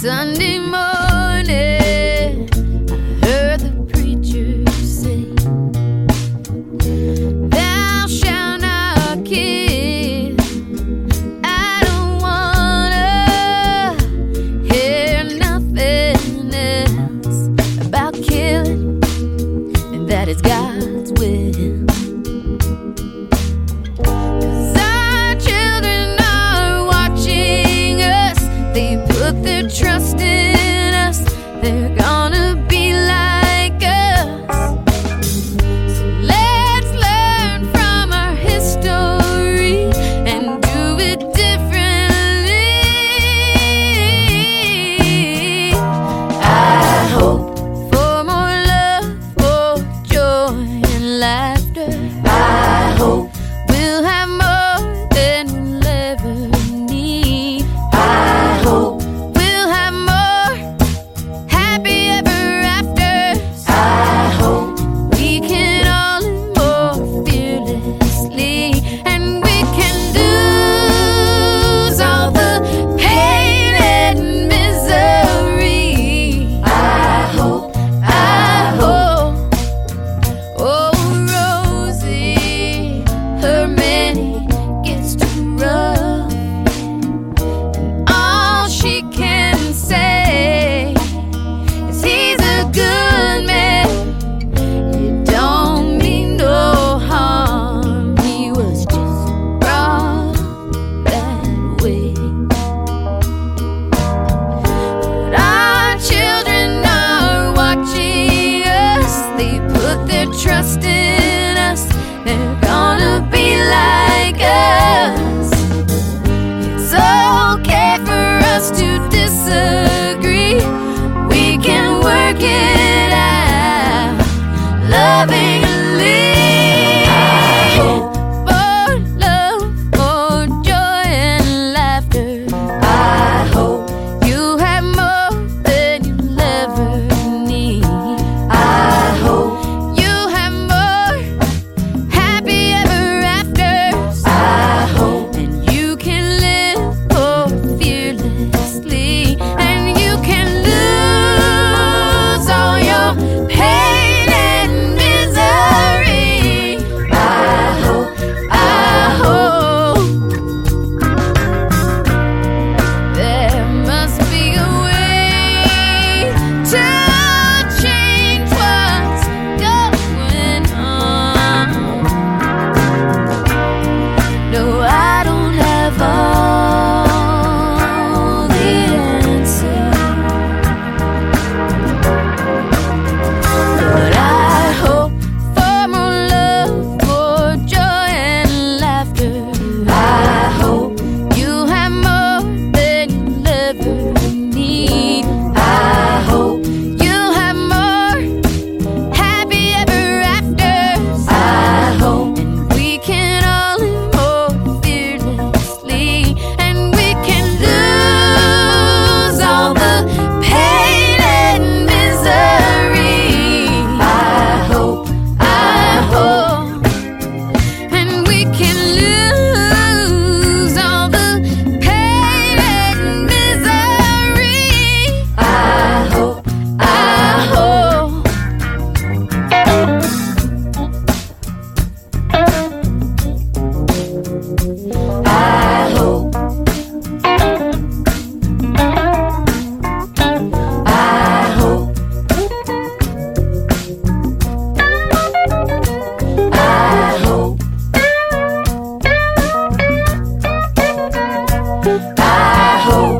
Sunday it's God's will. Cause our children are watching us, they put their trust in I hope.